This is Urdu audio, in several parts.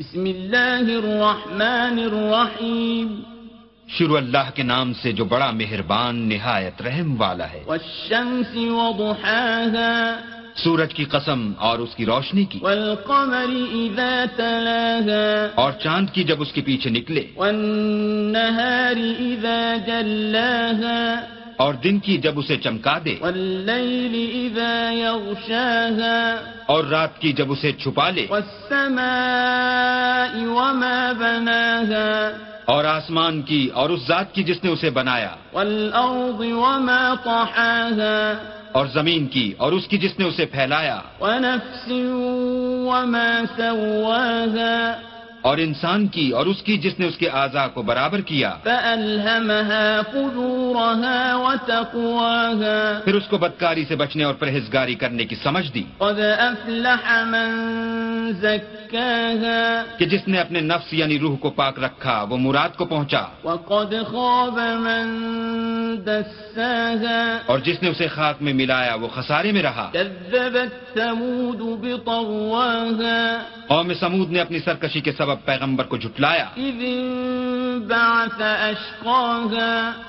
بسم اللہ الرحمن الرحیم۔ شروع اللہ کے نام سے جو بڑا مہربان نہایت رحم والا ہے۔ والشمس وضحاها۔ سورج کی قسم اور اس کی روشنی کی۔ والقمر اذا تلاها۔ اور چاند کی جب اس کے پیچھے نکلے۔ والنهار اذا جلاها۔ اور دن کی جب اسے چمکا دے اذا اور رات کی جب اسے چھپا لے والسماء وما بناها اور آسمان کی اور اس ذات کی جس نے اسے بنایا والأرض وما طحاها اور زمین کی اور اس کی جس نے اسے پھیلایا ونفس وما سواها اور انسان کی اور اس کی جس نے اس کے اعضاء کو برابر کیا فألهمها پھر اس کو بدکاری سے بچنے اور پرہیزگاری کرنے کی سمجھ دی۔ قد أفلح من زكاها۔ کہ جس نے اپنے نفس یعنی روح کو پاک رکھا وہ مراد کو پہنچا۔ وقد خاب من دساها۔ اور جس نے اسے خاک میں ملایا وہ خسارے میں رہا۔ كذبت ثمود بطغواها۔ قوم سمود نے اپنی سرکشی کے سبب پیغمبر کو جھٹلایا۔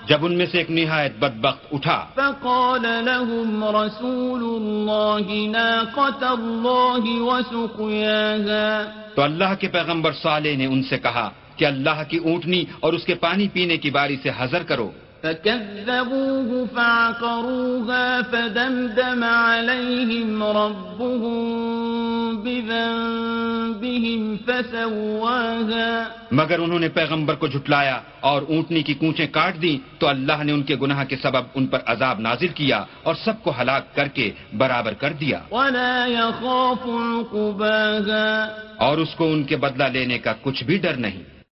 جب ان میں سے ایک نہایت بدبخت اٹھا۔ فقال لهم رسول الله ناقة الله وسقياها تو اللہ کے پیغمبر صالح نے ان سے کہا کہ اللہ کی اونٹنی اور اس کے پانی پینے کی باری سے حذر کرو۔ فكذبوه فعقروها فدمدم عليهم ربهم بذنبهم فسواها۔ مگر انہوں نے پیغمبر کو جھٹلایا اور اونٹنی کی کونچیں کاٹ دی تو اللہ نے ان کے گناہ کے سبب ان پر عذاب نازل کیا اور سب کو ہلاک کر کے برابر کر دیا۔ ولا يخاف عقباها۔ اور اس کو ان کے بدلہ لینے کا کچھ بھی ڈر نہیں۔